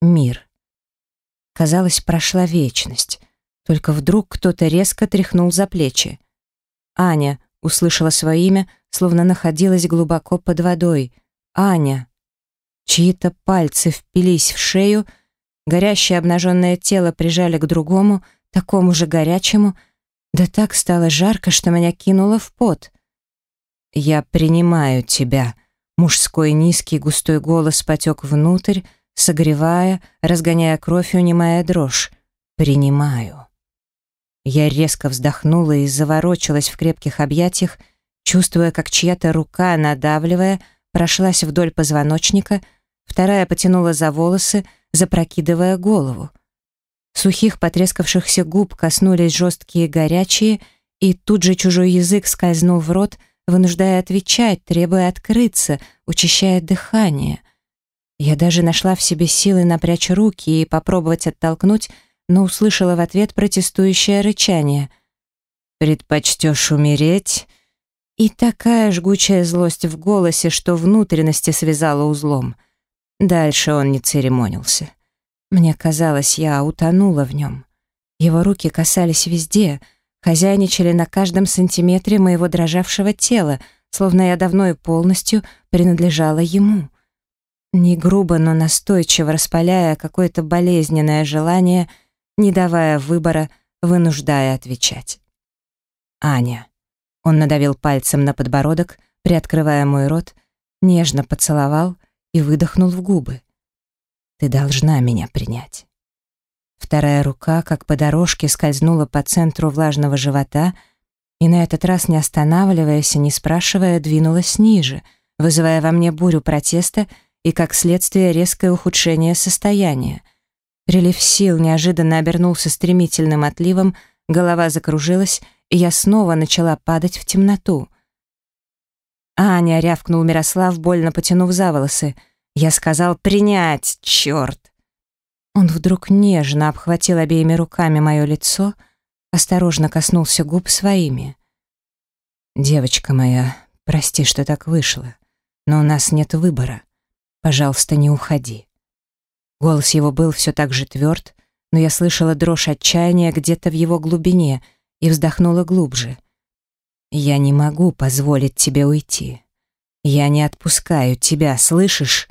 мир. Казалось, прошла вечность. Только вдруг кто-то резко тряхнул за плечи. «Аня!» — услышала свое имя, словно находилась глубоко под водой. «Аня!» Чьи-то пальцы впились в шею, горящее обнаженное тело прижали к другому, такому же горячему, да так стало жарко, что меня кинуло в пот. «Я принимаю тебя», — мужской низкий густой голос потек внутрь, согревая, разгоняя кровь и унимая дрожь. «Принимаю». Я резко вздохнула и заворочилась в крепких объятиях, чувствуя, как чья-то рука, надавливая, прошлась вдоль позвоночника, вторая потянула за волосы, запрокидывая голову. Сухих потрескавшихся губ коснулись жесткие горячие, и тут же чужой язык скользнул в рот, вынуждая отвечать, требуя открыться, учащая дыхание. Я даже нашла в себе силы напрячь руки и попробовать оттолкнуть, но услышала в ответ протестующее рычание. «Предпочтешь умереть?» И такая жгучая злость в голосе, что внутренности связала узлом. Дальше он не церемонился. Мне казалось, я утонула в нем. Его руки касались везде, хозяйничали на каждом сантиметре моего дрожавшего тела, словно я давно и полностью принадлежала ему. Не грубо, но настойчиво распаляя какое-то болезненное желание — не давая выбора, вынуждая отвечать. «Аня». Он надавил пальцем на подбородок, приоткрывая мой рот, нежно поцеловал и выдохнул в губы. «Ты должна меня принять». Вторая рука, как по дорожке, скользнула по центру влажного живота и на этот раз, не останавливаясь и не спрашивая, двинулась ниже, вызывая во мне бурю протеста и, как следствие, резкое ухудшение состояния. Прилив сил неожиданно обернулся стремительным отливом, голова закружилась, и я снова начала падать в темноту. «Аня!» — рявкнул Мирослав, больно потянув за волосы. «Я сказал принять, черт!» Он вдруг нежно обхватил обеими руками мое лицо, осторожно коснулся губ своими. «Девочка моя, прости, что так вышло, но у нас нет выбора. Пожалуйста, не уходи». Голос его был все так же тверд, но я слышала дрожь отчаяния где-то в его глубине и вздохнула глубже. «Я не могу позволить тебе уйти. Я не отпускаю тебя, слышишь?»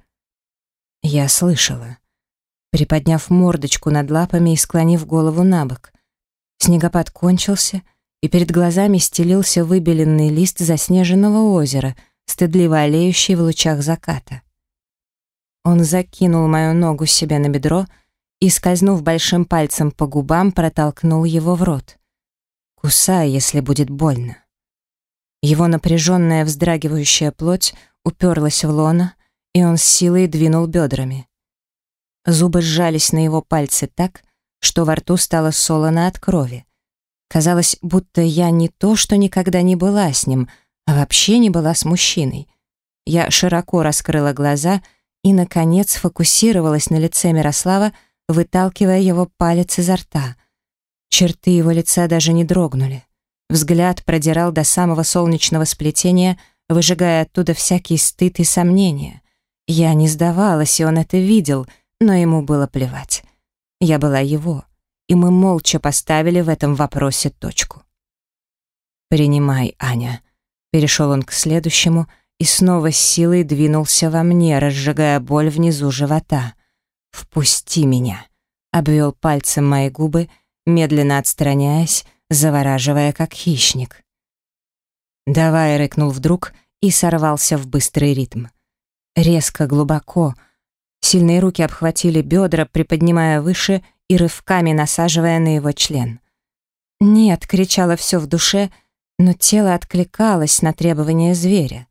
Я слышала. Приподняв мордочку над лапами и склонив голову на бок. Снегопад кончился, и перед глазами стелился выбеленный лист заснеженного озера, стыдливо олеющий в лучах заката. Он закинул мою ногу себе на бедро и, скользнув большим пальцем по губам, протолкнул его в рот. «Кусай, если будет больно». Его напряженная вздрагивающая плоть уперлась в лона, и он с силой двинул бедрами. Зубы сжались на его пальцы так, что во рту стало солоно от крови. Казалось, будто я не то, что никогда не была с ним, а вообще не была с мужчиной. Я широко раскрыла глаза и, и, наконец, фокусировалась на лице Мирослава, выталкивая его палец изо рта. Черты его лица даже не дрогнули. Взгляд продирал до самого солнечного сплетения, выжигая оттуда всякий стыд и сомнения. Я не сдавалась, и он это видел, но ему было плевать. Я была его, и мы молча поставили в этом вопросе точку. «Принимай, Аня», — перешел он к следующему — и снова силой двинулся во мне, разжигая боль внизу живота. «Впусти меня!» — обвел пальцем мои губы, медленно отстраняясь, завораживая как хищник. «Давай!» — рыкнул вдруг и сорвался в быстрый ритм. Резко, глубоко. Сильные руки обхватили бедра, приподнимая выше и рывками насаживая на его член. «Нет!» — кричало все в душе, но тело откликалось на требования зверя.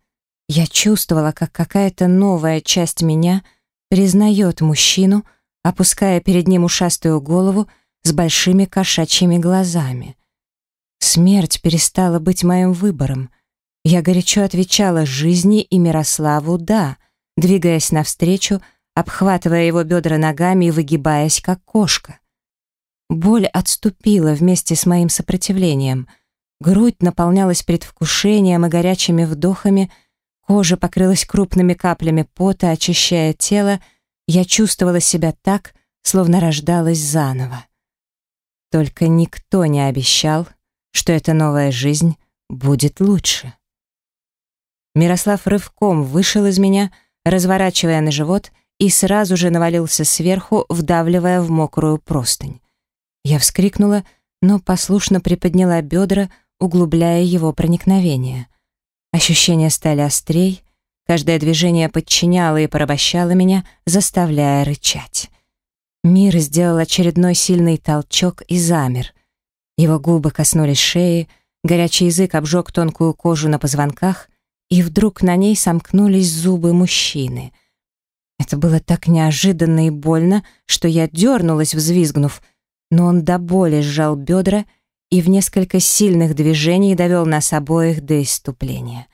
Я чувствовала, как какая-то новая часть меня признает мужчину, опуская перед ним ушастую голову с большими кошачьими глазами. Смерть перестала быть моим выбором. Я горячо отвечала жизни и Мирославу «да», двигаясь навстречу, обхватывая его бедра ногами и выгибаясь, как кошка. Боль отступила вместе с моим сопротивлением. Грудь наполнялась предвкушением и горячими вдохами — Кожа покрылась крупными каплями пота, очищая тело, Я чувствовала себя так, словно рождалась заново. Только никто не обещал, что эта новая жизнь будет лучше. Мирослав рывком вышел из меня, разворачивая на живот, и сразу же навалился сверху, вдавливая в мокрую простынь. Я вскрикнула, но послушно приподняла бедра, углубляя его проникновение. Ощущения стали острей, каждое движение подчиняло и порабощало меня, заставляя рычать. Мир сделал очередной сильный толчок и замер. Его губы коснулись шеи, горячий язык обжег тонкую кожу на позвонках, и вдруг на ней сомкнулись зубы мужчины. Это было так неожиданно и больно, что я дернулась, взвизгнув, но он до боли сжал бедра и в несколько сильных движений довел нас обоих до иступления.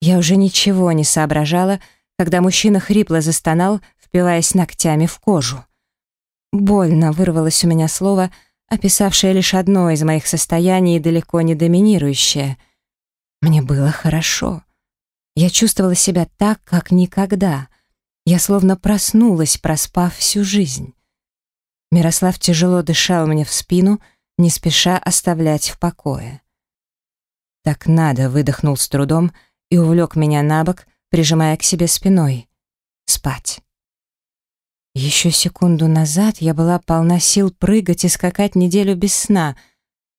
Я уже ничего не соображала, когда мужчина хрипло застонал, впиваясь ногтями в кожу. Больно вырвалось у меня слово — описавшая лишь одно из моих состояний и далеко не доминирующее. Мне было хорошо. Я чувствовала себя так, как никогда. Я словно проснулась, проспав всю жизнь. Мирослав тяжело дышал мне в спину, не спеша оставлять в покое. «Так надо», — выдохнул с трудом и увлек меня на бок, прижимая к себе спиной. «Спать». Еще секунду назад я была полна сил прыгать и скакать неделю без сна,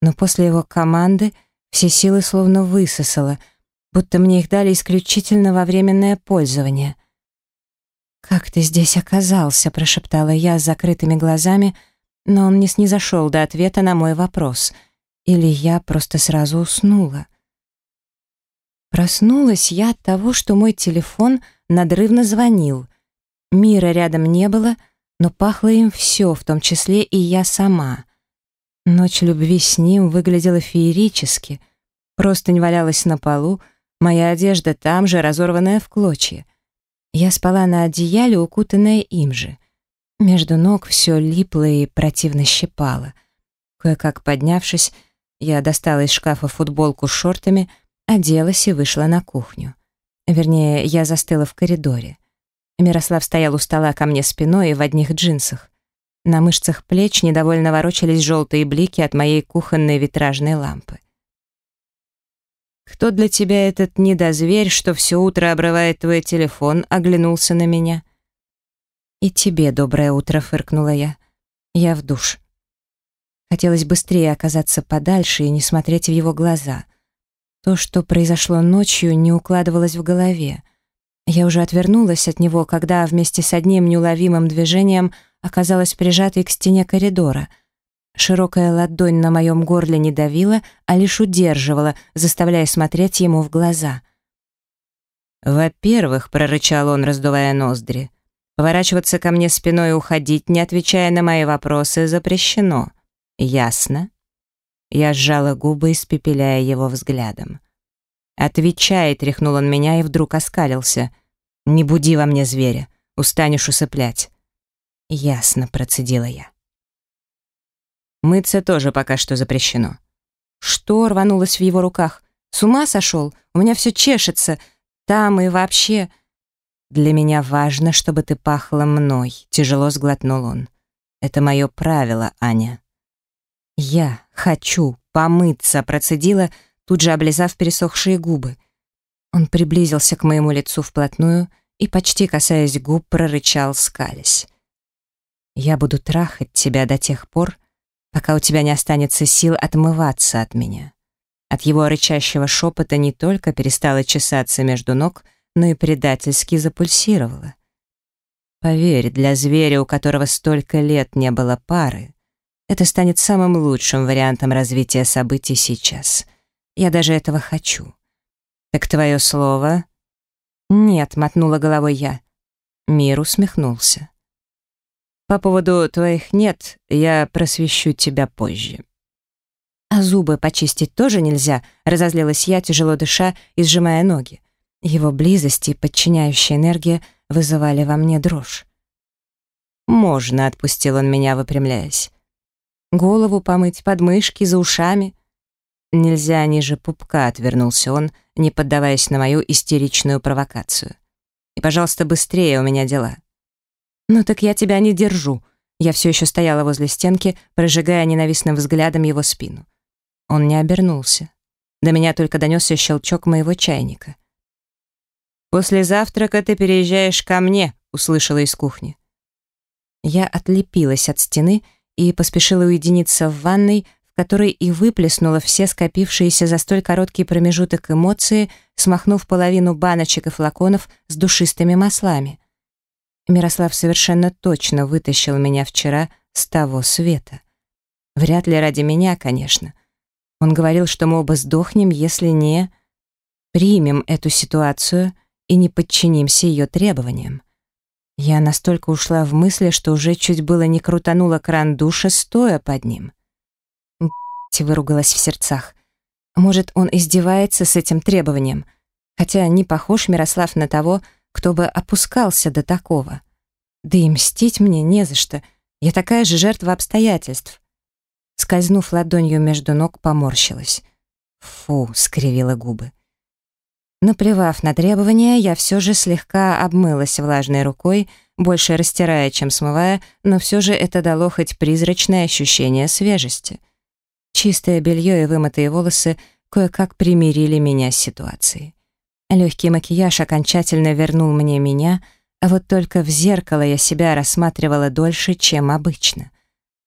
но после его команды все силы словно высосала, будто мне их дали исключительно во временное пользование. «Как ты здесь оказался?» — прошептала я с закрытыми глазами, но он не снизошел до ответа на мой вопрос. Или я просто сразу уснула. Проснулась я от того, что мой телефон надрывно звонил — Мира рядом не было, но пахло им все, в том числе и я сама. Ночь любви с ним выглядела феерически. Простынь валялась на полу, моя одежда там же, разорванная в клочья. Я спала на одеяле, укутанная им же. Между ног все липло и противно щипало. Кое-как поднявшись, я достала из шкафа футболку с шортами, оделась и вышла на кухню. Вернее, я застыла в коридоре. Мирослав стоял у стола ко мне спиной и в одних джинсах. На мышцах плеч недовольно ворочались желтые блики от моей кухонной витражной лампы. «Кто для тебя этот недозверь, что все утро обрывает твой телефон?» — оглянулся на меня. «И тебе доброе утро», — фыркнула я. «Я в душ». Хотелось быстрее оказаться подальше и не смотреть в его глаза. То, что произошло ночью, не укладывалось в голове. Я уже отвернулась от него, когда вместе с одним неуловимым движением оказалась прижатой к стене коридора. Широкая ладонь на моем горле не давила, а лишь удерживала, заставляя смотреть ему в глаза. «Во-первых», — прорычал он, раздувая ноздри, «поворачиваться ко мне спиной и уходить, не отвечая на мои вопросы, запрещено. Ясно?» Я сжала губы, испепеляя его взглядом. «Отвечай!» — тряхнул он меня и вдруг оскалился. «Не буди во мне зверя, устанешь усыплять». «Ясно», — процедила я. «Мыться тоже пока что запрещено». «Что?» — рванулось в его руках. «С ума сошел? У меня все чешется. Там и вообще...» «Для меня важно, чтобы ты пахла мной», — тяжело сглотнул он. «Это мое правило, Аня». «Я хочу помыться», — процедила, — тут же облизав пересохшие губы. Он приблизился к моему лицу вплотную и, почти касаясь губ, прорычал, скались. «Я буду трахать тебя до тех пор, пока у тебя не останется сил отмываться от меня». От его рычащего шепота не только перестала чесаться между ног, но и предательски запульсировала. Поверь, для зверя, у которого столько лет не было пары, это станет самым лучшим вариантом развития событий сейчас. Я даже этого хочу. Так твое слово? Нет, мотнула головой я. Мир усмехнулся. По поводу твоих «нет» я просвещу тебя позже. А зубы почистить тоже нельзя, разозлилась я, тяжело дыша и сжимая ноги. Его близость и подчиняющая энергия вызывали во мне дрожь. «Можно», — отпустил он меня, выпрямляясь. «Голову помыть, подмышки, за ушами. «Нельзя ниже пупка», — отвернулся он, не поддаваясь на мою истеричную провокацию. «И, пожалуйста, быстрее, у меня дела». «Ну так я тебя не держу». Я все еще стояла возле стенки, прожигая ненавистным взглядом его спину. Он не обернулся. До меня только донесся щелчок моего чайника. «После завтрака ты переезжаешь ко мне», — услышала из кухни. Я отлепилась от стены и поспешила уединиться в ванной, в которой и выплеснула все скопившиеся за столь короткий промежуток эмоции, смахнув половину баночек и флаконов с душистыми маслами. Мирослав совершенно точно вытащил меня вчера с того света. Вряд ли ради меня, конечно. Он говорил, что мы оба сдохнем, если не примем эту ситуацию и не подчинимся ее требованиям. Я настолько ушла в мысли, что уже чуть было не крутанула кран душа, стоя под ним. Б***ь, выругалась в сердцах. Может, он издевается с этим требованием, хотя не похож Мирослав на того, кто бы опускался до такого. Да и мстить мне не за что. Я такая же жертва обстоятельств. Скользнув ладонью между ног, поморщилась. Фу, скривила губы. Наплевав на требования, я все же слегка обмылась влажной рукой, больше растирая, чем смывая, но все же это дало хоть призрачное ощущение свежести. Чистое белье и вымытые волосы кое-как примирили меня с ситуацией. Легкий макияж окончательно вернул мне меня, а вот только в зеркало я себя рассматривала дольше, чем обычно.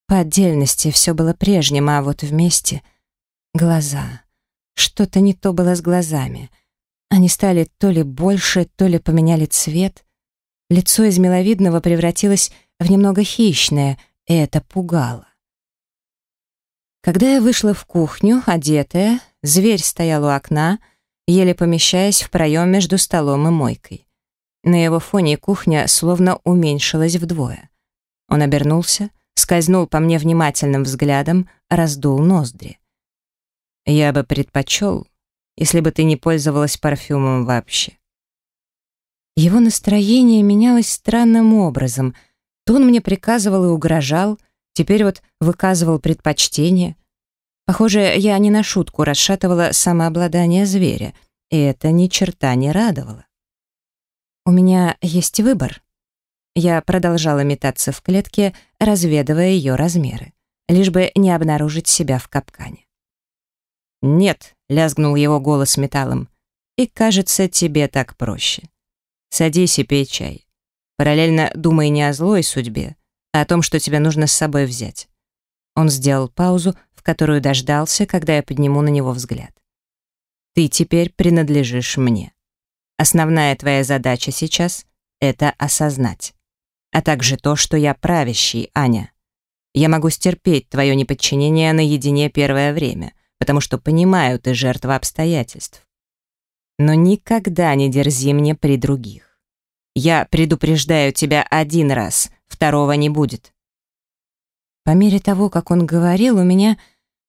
По отдельности все было прежним, а вот вместе — глаза. Что-то не то было с глазами. Они стали то ли больше, то ли поменяли цвет. Лицо из миловидного превратилось в немного хищное, и это пугало. Когда я вышла в кухню, одетая, зверь стоял у окна — еле помещаясь в проем между столом и мойкой. На его фоне кухня словно уменьшилась вдвое. Он обернулся, скользнул по мне внимательным взглядом, раздул ноздри. «Я бы предпочел, если бы ты не пользовалась парфюмом вообще». Его настроение менялось странным образом. То он мне приказывал и угрожал, теперь вот выказывал предпочтение — Похоже, я не на шутку расшатывала самообладание зверя, и это ни черта не радовало. У меня есть выбор. Я продолжала метаться в клетке, разведывая ее размеры, лишь бы не обнаружить себя в капкане. «Нет», — лязгнул его голос металлом, — «и кажется, тебе так проще. Садись и пей чай. Параллельно думай не о злой судьбе, а о том, что тебе нужно с собой взять». Он сделал паузу, которую дождался, когда я подниму на него взгляд. Ты теперь принадлежишь мне. Основная твоя задача сейчас — это осознать. А также то, что я правящий, Аня. Я могу стерпеть твое неподчинение наедине первое время, потому что понимаю, ты жертва обстоятельств. Но никогда не дерзи мне при других. Я предупреждаю тебя один раз, второго не будет. По мере того, как он говорил, у меня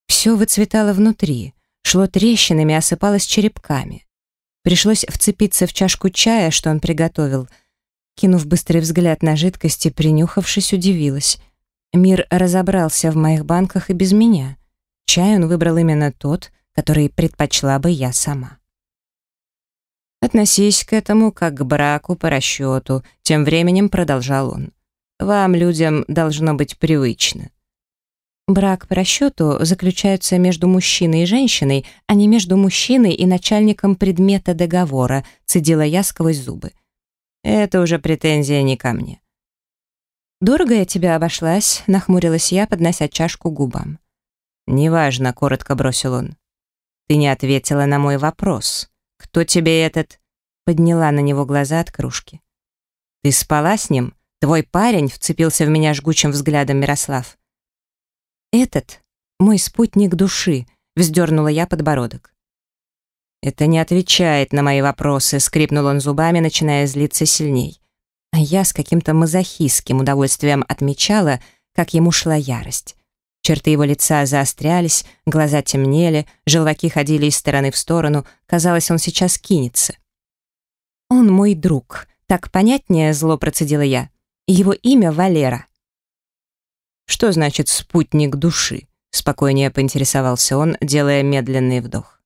все выцветало внутри, шло трещинами, осыпалось черепками. Пришлось вцепиться в чашку чая, что он приготовил. Кинув быстрый взгляд на жидкости, принюхавшись, удивилась. Мир разобрался в моих банках и без меня. Чай он выбрал именно тот, который предпочла бы я сама. «Относись к этому как к браку по расчету», — тем временем продолжал он. «Вам, людям, должно быть привычно. Брак по расчету заключается между мужчиной и женщиной, а не между мужчиной и начальником предмета договора, цедила я сквозь зубы. Это уже претензия не ко мне. «Дорого я тебя обошлась», — нахмурилась я, поднося чашку к губам. «Неважно», — коротко бросил он. «Ты не ответила на мой вопрос. Кто тебе этот...» Подняла на него глаза от кружки. «Ты спала с ним? Твой парень?» — вцепился в меня жгучим взглядом Мирослав. «Этот — мой спутник души», — вздернула я подбородок. «Это не отвечает на мои вопросы», — скрипнул он зубами, начиная злиться сильней. А я с каким-то мазохистским удовольствием отмечала, как ему шла ярость. Черты его лица заострялись, глаза темнели, желваки ходили из стороны в сторону, казалось, он сейчас кинется. «Он мой друг», — так понятнее зло процедила я. «Его имя Валера». «Что значит спутник души?» — спокойнее поинтересовался он, делая медленный вдох.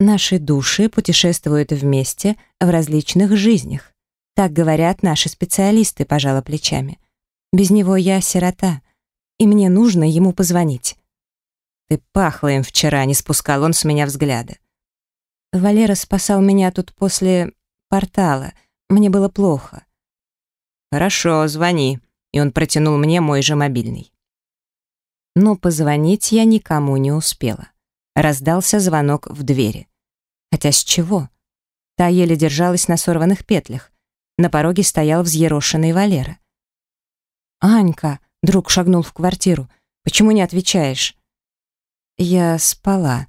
«Наши души путешествуют вместе в различных жизнях. Так говорят наши специалисты, пожала плечами. Без него я сирота, и мне нужно ему позвонить. Ты пахла им вчера, не спускал он с меня взгляда. Валера спасал меня тут после портала. Мне было плохо. Хорошо, звони. И он протянул мне мой же мобильный. Но позвонить я никому не успела. Раздался звонок в двери. Хотя с чего? Та еле держалась на сорванных петлях. На пороге стоял взъерошенный Валера. «Анька!» — друг шагнул в квартиру. «Почему не отвечаешь?» «Я спала.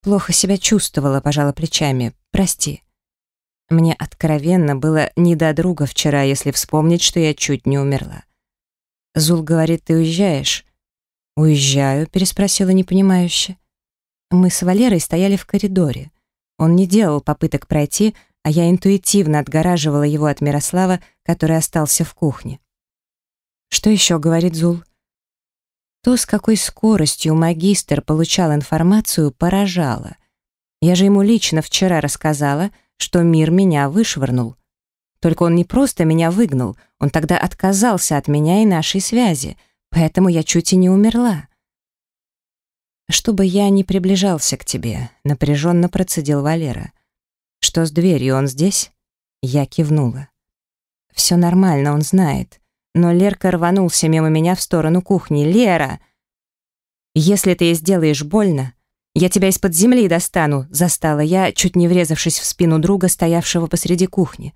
Плохо себя чувствовала, пожала плечами. Прости». Мне откровенно было не до друга вчера, если вспомнить, что я чуть не умерла. Зул говорит, ты уезжаешь? «Уезжаю?» — переспросила непонимающе. Мы с Валерой стояли в коридоре. Он не делал попыток пройти, а я интуитивно отгораживала его от Мирослава, который остался в кухне. «Что еще?» — говорит Зул. То, с какой скоростью магистр получал информацию, поражало. Я же ему лично вчера рассказала, что мир меня вышвырнул. Только он не просто меня выгнал, он тогда отказался от меня и нашей связи, поэтому я чуть и не умерла. «Чтобы я не приближался к тебе», — напряженно процедил Валера. «Что с дверью, он здесь?» Я кивнула. «Все нормально, он знает». Но Лерка рванулся мимо меня в сторону кухни. «Лера! Если ты ей сделаешь больно, я тебя из-под земли достану», застала я, чуть не врезавшись в спину друга, стоявшего посреди кухни.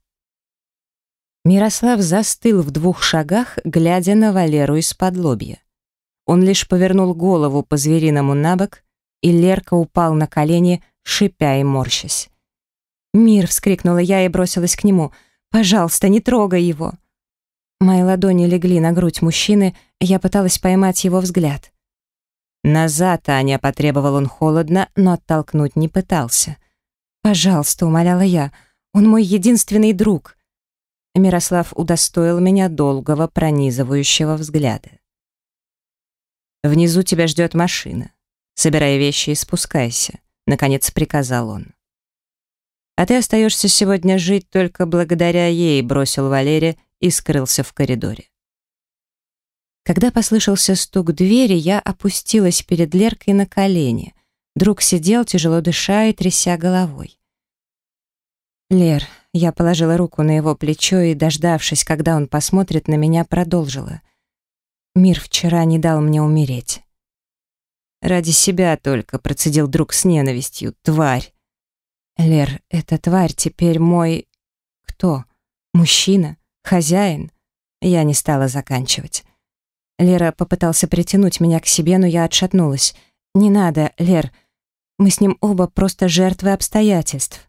Мирослав застыл в двух шагах, глядя на Валеру из-под лобья. Он лишь повернул голову по-звериному на бок, и Лерка упал на колени, шипя и морщась. «Мир!» — вскрикнула я и бросилась к нему. «Пожалуйста, не трогай его!» Мои ладони легли на грудь мужчины, я пыталась поймать его взгляд. «Назад, Аня!» — потребовал он холодно, но оттолкнуть не пытался. «Пожалуйста!» — умоляла я. «Он мой единственный друг!» Мирослав удостоил меня долгого пронизывающего взгляда. «Внизу тебя ждет машина. Собирай вещи и спускайся», — наконец приказал он. «А ты остаешься сегодня жить только благодаря ей», — бросил Валерия и скрылся в коридоре. Когда послышался стук двери, я опустилась перед Леркой на колени. Друг сидел, тяжело дыша и тряся головой. «Лер», — я положила руку на его плечо и, дождавшись, когда он посмотрит на меня, продолжила. «Мир вчера не дал мне умереть». «Ради себя только», — процедил друг с ненавистью. «Тварь!» «Лер, эта тварь теперь мой... кто? Мужчина? Хозяин?» Я не стала заканчивать. Лера попытался притянуть меня к себе, но я отшатнулась. «Не надо, Лер. Мы с ним оба просто жертвы обстоятельств».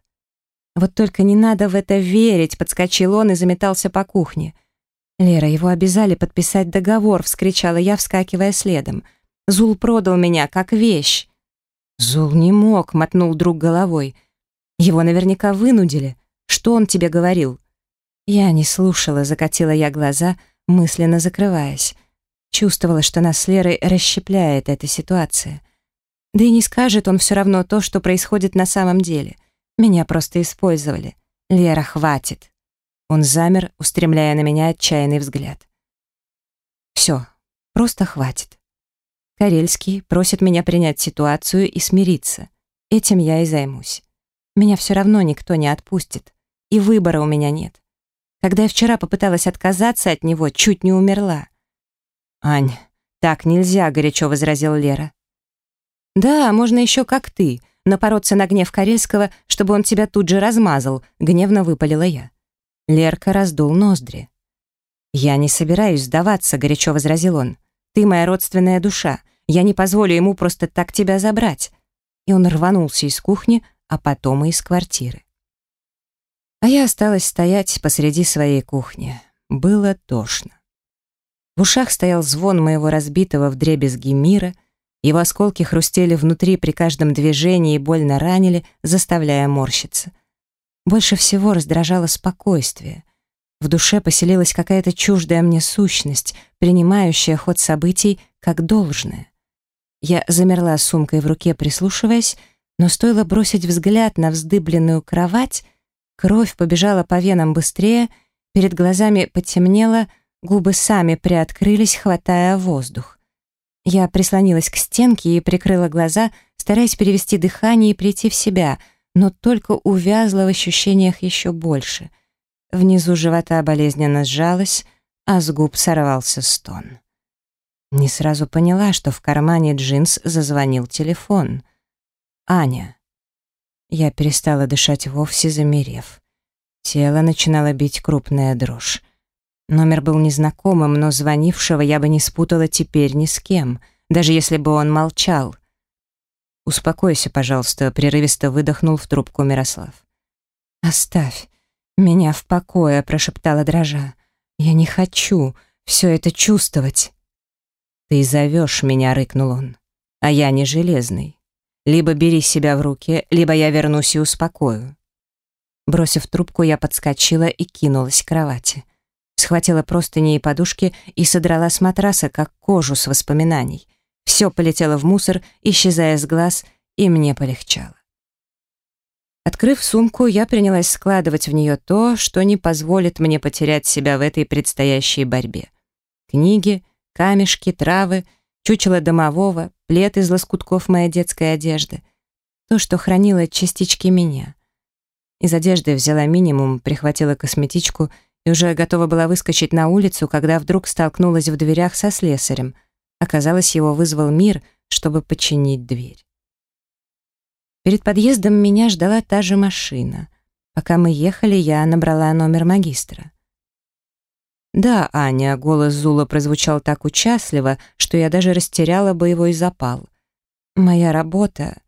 «Вот только не надо в это верить», — подскочил он и заметался по кухне. «Лера, его обязали подписать договор», — вскричала я, вскакивая следом. «Зул продал меня, как вещь». «Зул не мог», — мотнул друг головой. «Его наверняка вынудили. Что он тебе говорил?» Я не слушала, закатила я глаза, мысленно закрываясь. Чувствовала, что нас с Лерой расщепляет эта ситуация. Да и не скажет он все равно то, что происходит на самом деле. Меня просто использовали. Лера, хватит. Он замер, устремляя на меня отчаянный взгляд. Все, просто хватит. Карельский просит меня принять ситуацию и смириться. Этим я и займусь. Меня все равно никто не отпустит. И выбора у меня нет. Когда я вчера попыталась отказаться от него, чуть не умерла. «Ань, так нельзя», — горячо возразил Лера. «Да, можно еще как ты, напороться на гнев Карельского, чтобы он тебя тут же размазал», — гневно выпалила я. Лерка раздул ноздри. «Я не собираюсь сдаваться», — горячо возразил он. «Ты моя родственная душа. Я не позволю ему просто так тебя забрать». И он рванулся из кухни, а потом и из квартиры. А я осталась стоять посреди своей кухни. Было тошно. В ушах стоял звон моего разбитого вдребезги мира, его осколки хрустели внутри при каждом движении и больно ранили, заставляя морщиться. Больше всего раздражало спокойствие. В душе поселилась какая-то чуждая мне сущность, принимающая ход событий как должное. Я замерла с сумкой в руке, прислушиваясь, но стоило бросить взгляд на вздыбленную кровать, кровь побежала по венам быстрее, Перед глазами потемнело, губы сами приоткрылись, хватая воздух. Я прислонилась к стенке и прикрыла глаза, стараясь перевести дыхание и прийти в себя, но только увязла в ощущениях еще больше. Внизу живота болезненно сжалась, а с губ сорвался стон. Не сразу поняла, что в кармане джинс зазвонил телефон. «Аня». Я перестала дышать вовсе, замерев. Тело начинало бить крупная дрожь. Номер был незнакомым, но звонившего я бы не спутала теперь ни с кем, даже если бы он молчал. «Успокойся, пожалуйста», — прерывисто выдохнул в трубку Мирослав. «Оставь меня в покое», — прошептала дрожа. «Я не хочу все это чувствовать». «Ты зовешь меня», — рыкнул он. «А я не железный. Либо бери себя в руки, либо я вернусь и успокою». Бросив трубку, я подскочила и кинулась к кровати. Схватила простыни и подушки и содрала с матраса, как кожу с воспоминаний. Все полетело в мусор, исчезая с глаз, и мне полегчало. Открыв сумку, я принялась складывать в нее то, что не позволит мне потерять себя в этой предстоящей борьбе. Книги, камешки, травы, чучело домового, плед из лоскутков моей детской одежды. То, что хранило частички меня. Из одежды взяла минимум, прихватила косметичку и уже готова была выскочить на улицу, когда вдруг столкнулась в дверях со слесарем. Оказалось, его вызвал мир, чтобы починить дверь. Перед подъездом меня ждала та же машина. Пока мы ехали, я набрала номер магистра. «Да, Аня», — голос Зула прозвучал так участливо, что я даже растеряла боевой запал. «Моя работа...»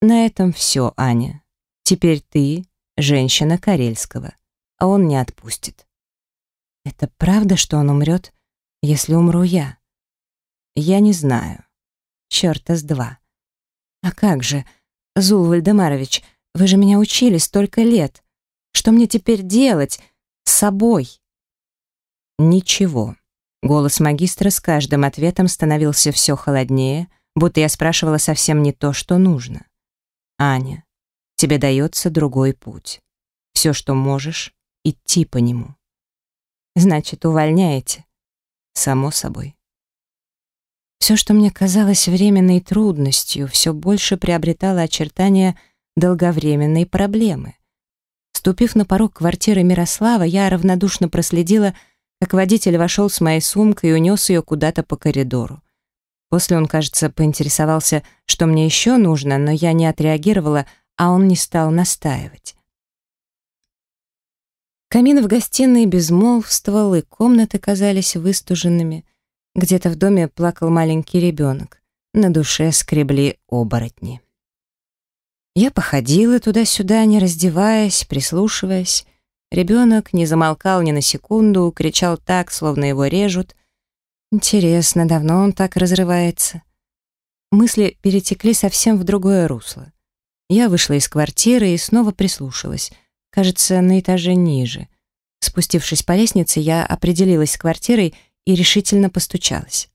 «На этом все, Аня. Теперь ты — женщина Карельского, а он не отпустит». «Это правда, что он умрет, если умру я?» «Я не знаю. Чёрта с два». «А как же, Зул Вальдемарович, вы же меня учили столько лет. Что мне теперь делать с собой?» «Ничего». Голос магистра с каждым ответом становился все холоднее, будто я спрашивала совсем не то, что нужно. «Аня, тебе дается другой путь. Все, что можешь, идти по нему». «Значит, увольняете?» «Само собой». Все, что мне казалось временной трудностью, все больше приобретало очертания долговременной проблемы. Ступив на порог квартиры Мирослава, я равнодушно проследила, как водитель вошел с моей сумкой и унес ее куда-то по коридору. После он, кажется, поинтересовался, что мне еще нужно, но я не отреагировала, а он не стал настаивать. Камин в гостиной безмолвствовал, и комнаты казались выстуженными. Где-то в доме плакал маленький ребенок. На душе скребли оборотни. Я походила туда-сюда, не раздеваясь, прислушиваясь. Ребенок не замолкал ни на секунду, кричал так, словно его режут. Интересно, давно он так разрывается? Мысли перетекли совсем в другое русло. Я вышла из квартиры и снова прислушалась. Кажется, на этаже ниже. Спустившись по лестнице, я определилась с квартирой и решительно постучалась.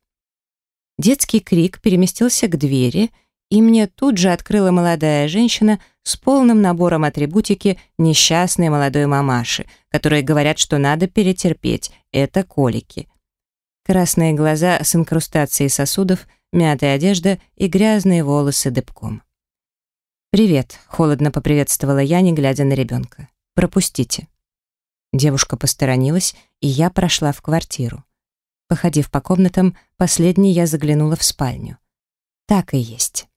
Детский крик переместился к двери — и мне тут же открыла молодая женщина с полным набором атрибутики несчастной молодой мамаши, которые говорят, что надо перетерпеть, это колики. Красные глаза с инкрустацией сосудов, мятая одежда и грязные волосы дыбком. «Привет», — холодно поприветствовала я, не глядя на ребенка. «Пропустите». Девушка посторонилась, и я прошла в квартиру. Походив по комнатам, последней я заглянула в спальню. Так и есть.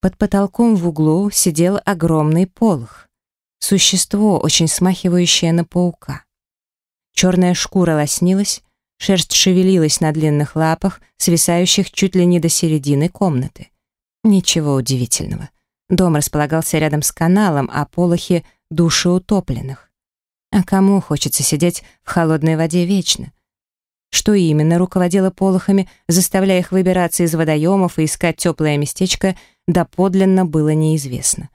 Под потолком в углу сидел огромный полох. Существо, очень смахивающее на паука. Черная шкура лоснилась, шерсть шевелилась на длинных лапах, свисающих чуть ли не до середины комнаты. Ничего удивительного. Дом располагался рядом с каналом, а полохи — души утопленных. А кому хочется сидеть в холодной воде вечно? Что именно руководило полохами, заставляя их выбираться из водоемов и искать теплое местечко, доподлинно было неизвестно.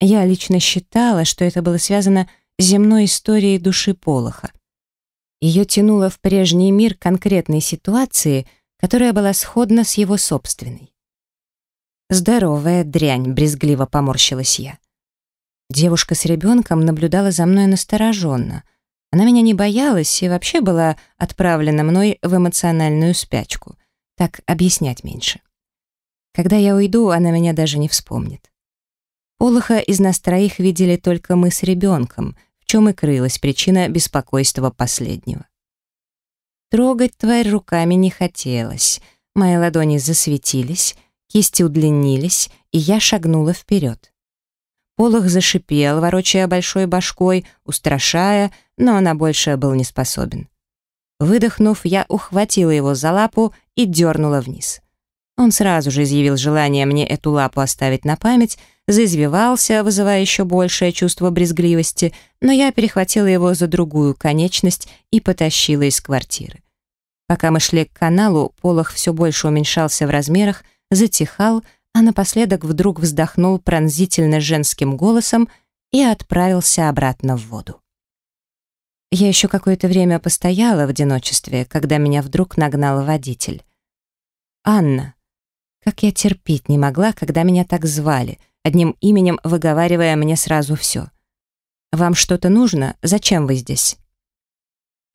Я лично считала, что это было связано с земной историей души полоха. Ее тянуло в прежний мир конкретной ситуации, которая была сходна с его собственной. «Здоровая дрянь», — брезгливо поморщилась я. Девушка с ребенком наблюдала за мной настороженно. Она меня не боялась и вообще была отправлена мной в эмоциональную спячку. Так объяснять меньше. Когда я уйду, она меня даже не вспомнит. Полоха из нас троих видели только мы с ребенком, в чем и крылась причина беспокойства последнего. Трогать тварь руками не хотелось. Мои ладони засветились, кисти удлинились, и я шагнула вперед. Полох зашипел, ворочая большой башкой, устрашая, но на большее был не способен. Выдохнув, я ухватила его за лапу и дернула вниз. Он сразу же изъявил желание мне эту лапу оставить на память, заизвивался, вызывая еще большее чувство брезгливости, но я перехватила его за другую конечность и потащила из квартиры. Пока мы шли к каналу, полох все больше уменьшался в размерах, затихал, а напоследок вдруг вздохнул пронзительно женским голосом и отправился обратно в воду. Я еще какое-то время постояла в одиночестве, когда меня вдруг нагнал водитель. «Анна», как я терпеть не могла, когда меня так звали, одним именем выговаривая мне сразу все. «Вам что-то нужно? Зачем вы здесь?»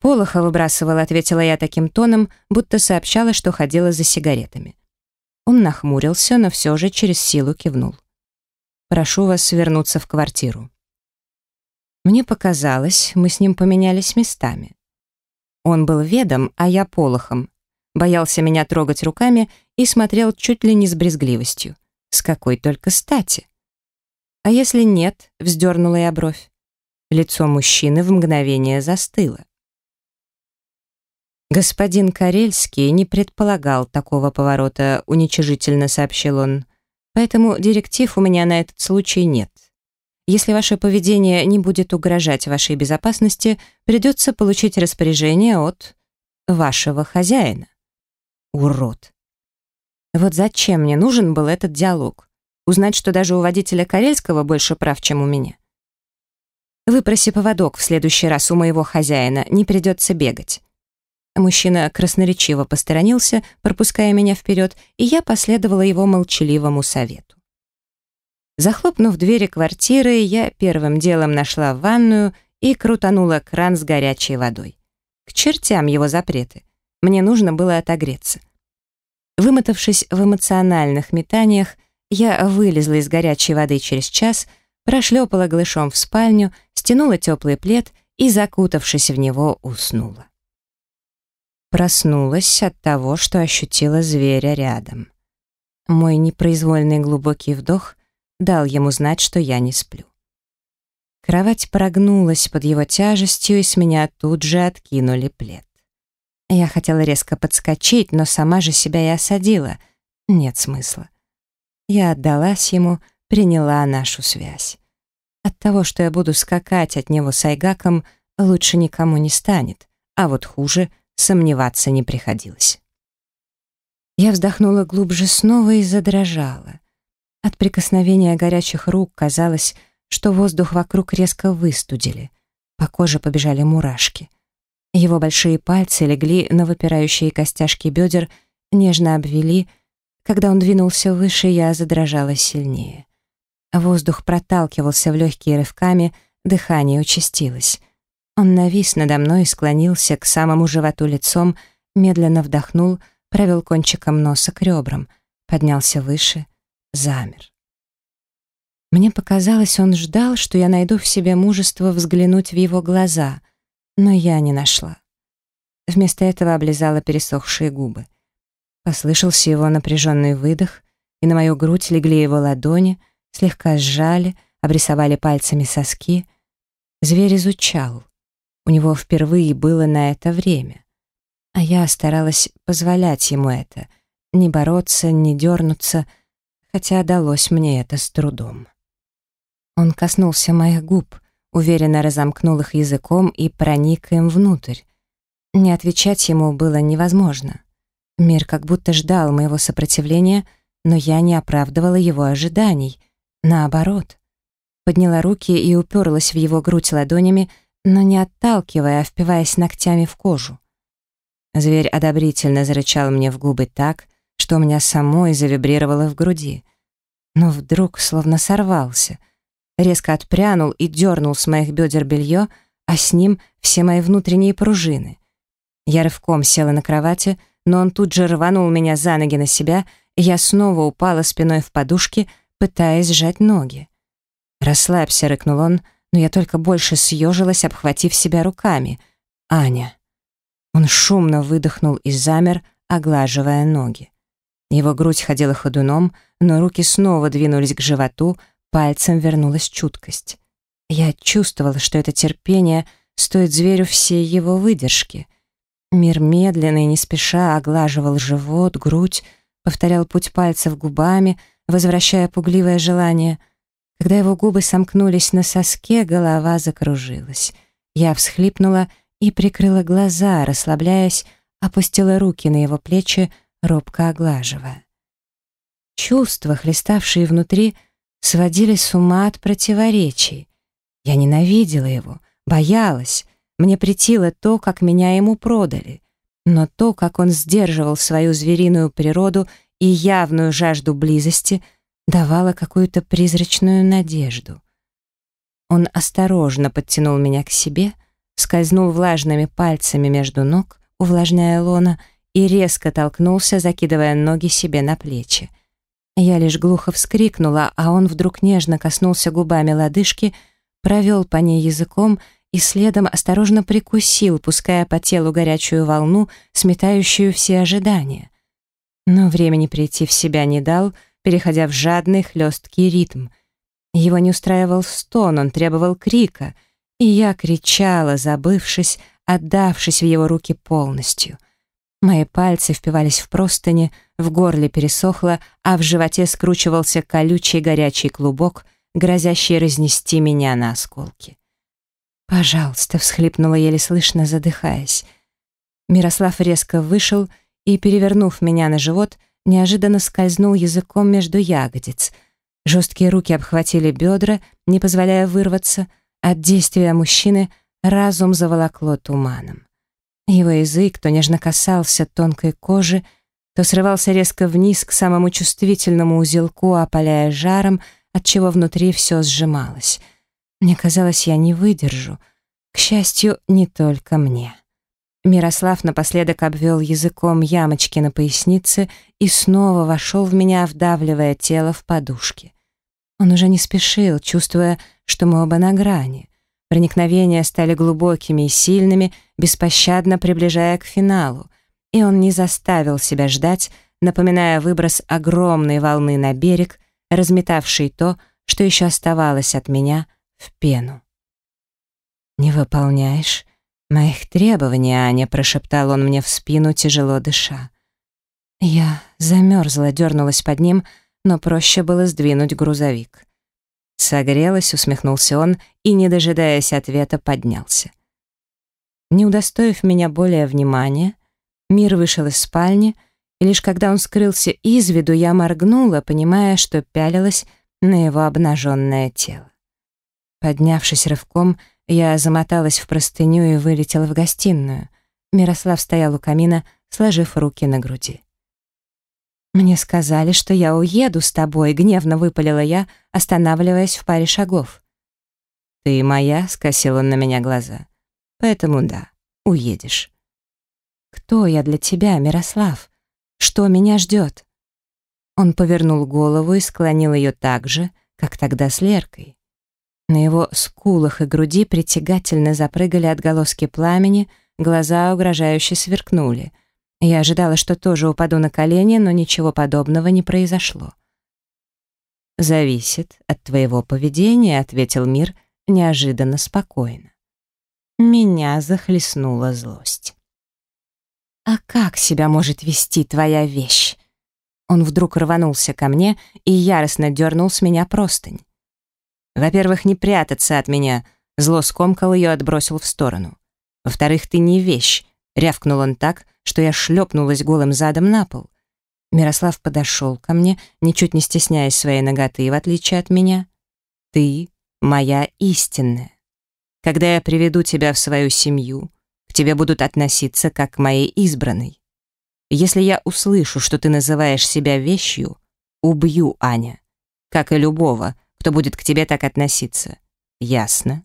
«Полоха выбрасывала», — ответила я таким тоном, будто сообщала, что ходила за сигаретами. Он нахмурился, но все же через силу кивнул. «Прошу вас вернуться в квартиру». Мне показалось, мы с ним поменялись местами. Он был ведом, а я полохом. Боялся меня трогать руками и смотрел чуть ли не с брезгливостью. С какой только стати. А если нет, вздернула я бровь. Лицо мужчины в мгновение застыло. «Господин Карельский не предполагал такого поворота», — уничижительно сообщил он. «Поэтому директив у меня на этот случай нет. Если ваше поведение не будет угрожать вашей безопасности, придется получить распоряжение от вашего хозяина». Урод. Вот зачем мне нужен был этот диалог? Узнать, что даже у водителя Карельского больше прав, чем у меня. Выпроси поводок в следующий раз у моего хозяина, не придется бегать. Мужчина красноречиво посторонился, пропуская меня вперед, и я последовала его молчаливому совету. Захлопнув двери квартиры, я первым делом нашла ванную и крутанула кран с горячей водой. К чертям его запреты. Мне нужно было отогреться. Вымотавшись в эмоциональных метаниях, я вылезла из горячей воды через час, прошлепала глышом в спальню, стянула теплый плед и, закутавшись в него, уснула. Проснулась от того, что ощутила зверя рядом. Мой непроизвольный глубокий вдох дал ему знать, что я не сплю. Кровать прогнулась под его тяжестью, и с меня тут же откинули плед. Я хотела резко подскочить, но сама же себя и осадила. Нет смысла. Я отдалась ему, приняла нашу связь. От того, что я буду скакать от него с Айгаком, лучше никому не станет, а вот хуже сомневаться не приходилось. Я вздохнула глубже снова и задрожала. От прикосновения горячих рук казалось, что воздух вокруг резко выстудили. По коже побежали мурашки. Его большие пальцы легли на выпирающие костяшки бедер, нежно обвели. Когда он двинулся выше, я задрожала сильнее. Воздух проталкивался в легкие рывками, дыхание участилось. Он навис надо мной и склонился к самому животу лицом, медленно вдохнул, провел кончиком носа к ребрам, поднялся выше, замер. Мне показалось, он ждал, что я найду в себе мужество взглянуть в его глаза — но я не нашла. Вместо этого облизала пересохшие губы. Послышался его напряженный выдох, и на мою грудь легли его ладони, слегка сжали, обрисовали пальцами соски. Зверь изучал. У него впервые было на это время. А я старалась позволять ему это, не бороться, не дернуться, хотя далось мне это с трудом. Он коснулся моих губ, уверенно разомкнул их языком и проник им внутрь. Не отвечать ему было невозможно. Мир как будто ждал моего сопротивления, но я не оправдывала его ожиданий. Наоборот. Подняла руки и уперлась в его грудь ладонями, но не отталкивая, а впиваясь ногтями в кожу. Зверь одобрительно зарычал мне в губы так, что у меня самой завибрировало в груди. Но вдруг словно сорвался — резко отпрянул и дернул с моих бедер белье, а с ним все мои внутренние пружины. Я рывком села на кровати, но он тут же рванул меня за ноги на себя, и я снова упала спиной в подушки, пытаясь сжать ноги. «Расслабься», — рыкнул он, но я только больше съежилась, обхватив себя руками. «Аня». Он шумно выдохнул и замер, оглаживая ноги. Его грудь ходила ходуном, но руки снова двинулись к животу, пальцем вернулась чуткость. Я чувствовала, что это терпение стоит зверю всей его выдержки. Мир медленно и не спеша оглаживал живот, грудь, повторял путь пальцев губами, возвращая пугливое желание. Когда его губы сомкнулись на соске, голова закружилась. Я всхлипнула и прикрыла глаза, расслабляясь, опустила руки на его плечи, робко оглаживая. Чувства, хлеставшие внутри, сводили с ума от противоречий. Я ненавидела его, боялась, мне претило то, как меня ему продали. Но то, как он сдерживал свою звериную природу и явную жажду близости, давало какую-то призрачную надежду. Он осторожно подтянул меня к себе, скользнул влажными пальцами между ног, увлажняя лона, и резко толкнулся, закидывая ноги себе на плечи. Я лишь глухо вскрикнула, а он вдруг нежно коснулся губами лодыжки, провел по ней языком и следом осторожно прикусил, пуская по телу горячую волну, сметающую все ожидания. Но времени прийти в себя не дал, переходя в жадный хлесткий ритм. Его не устраивал стон, он требовал крика, и я кричала, забывшись, отдавшись в его руки полностью. Мои пальцы впивались в простыни, в горле пересохло, а в животе скручивался колючий горячий клубок, грозящий разнести меня на осколки. «Пожалуйста», — всхлипнула еле слышно, задыхаясь. Мирослав резко вышел и, перевернув меня на живот, неожиданно скользнул языком между ягодиц. Жесткие руки обхватили бедра, не позволяя вырваться. От действия мужчины разум заволокло туманом. Его язык то нежно касался тонкой кожи, то срывался резко вниз к самому чувствительному узелку, опаляя жаром, отчего внутри все сжималось. Мне казалось, я не выдержу. К счастью, не только мне. Мирослав напоследок обвел языком ямочки на пояснице и снова вошел в меня, вдавливая тело в подушки. Он уже не спешил, чувствуя, что мы оба на грани. Проникновения стали глубокими и сильными, беспощадно приближая к финалу, и он не заставил себя ждать, напоминая выброс огромной волны на берег, разметавший то, что еще оставалось от меня, в пену. «Не выполняешь моих требований, Аня», — прошептал он мне в спину, тяжело дыша. Я замерзла, дернулась под ним, но проще было сдвинуть грузовик. Согрелась, усмехнулся он и, не дожидаясь ответа, поднялся. Не удостоив меня более внимания, мир вышел из спальни, и лишь когда он скрылся из виду, я моргнула, понимая, что пялилась на его обнаженное тело. Поднявшись рывком, я замоталась в простыню и вылетела в гостиную. Мирослав стоял у камина, сложив руки на груди. «Мне сказали, что я уеду с тобой», — гневно выпалила я, останавливаясь в паре шагов. «Ты моя?» — скосил он на меня глаза. «Поэтому да, уедешь». «Кто я для тебя, Мирослав? Что меня ждет?» Он повернул голову и склонил ее так же, как тогда с Леркой. На его скулах и груди притягательно запрыгали отголоски пламени, глаза угрожающе сверкнули — я ожидала, что тоже упаду на колени, но ничего подобного не произошло. «Зависит от твоего поведения», — ответил мир неожиданно спокойно. Меня захлестнула злость. «А как себя может вести твоя вещь?» Он вдруг рванулся ко мне и яростно дернул с меня простынь. «Во-первых, не прятаться от меня», — зло скомкал ее отбросил в сторону. «Во-вторых, ты не вещь», — рявкнул он так, что я шлепнулась голым задом на пол. Мирослав подошел ко мне, ничуть не стесняясь своей ноготы, в отличие от меня. «Ты моя истинная. Когда я приведу тебя в свою семью, к тебе будут относиться как к моей избранной. Если я услышу, что ты называешь себя вещью, убью Аня, как и любого, кто будет к тебе так относиться. Ясно?»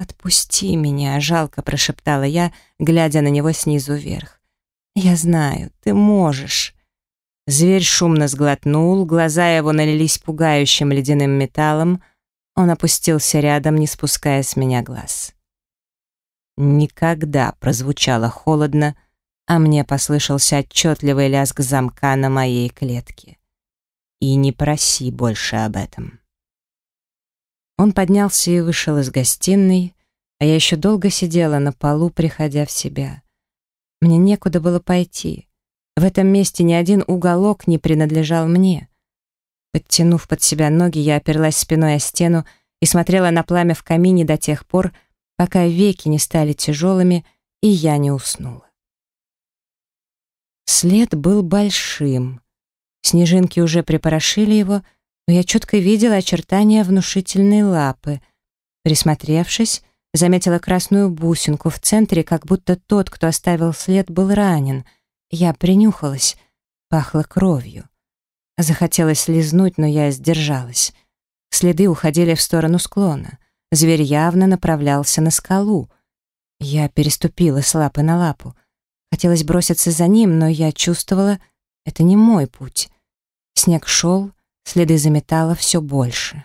«Отпусти меня», — жалко прошептала я, глядя на него снизу вверх. «Я знаю, ты можешь». Зверь шумно сглотнул, глаза его налились пугающим ледяным металлом. Он опустился рядом, не спуская с меня глаз. «Никогда» прозвучало холодно, а мне послышался отчетливый лязг замка на моей клетке. «И не проси больше об этом». Он поднялся и вышел из гостиной, а я еще долго сидела на полу, приходя в себя. Мне некуда было пойти. В этом месте ни один уголок не принадлежал мне. Подтянув под себя ноги, я оперлась спиной о стену и смотрела на пламя в камине до тех пор, пока веки не стали тяжелыми, и я не уснула. След был большим. Снежинки уже припорошили его, но я четко видела очертания внушительной лапы. Присмотревшись, заметила красную бусинку в центре, как будто тот, кто оставил след, был ранен. Я принюхалась, пахло кровью. Захотелось лизнуть, но я сдержалась. Следы уходили в сторону склона. Зверь явно направлялся на скалу. Я переступила с лапы на лапу. Хотелось броситься за ним, но я чувствовала, это не мой путь. Снег шел, следы заметало все больше.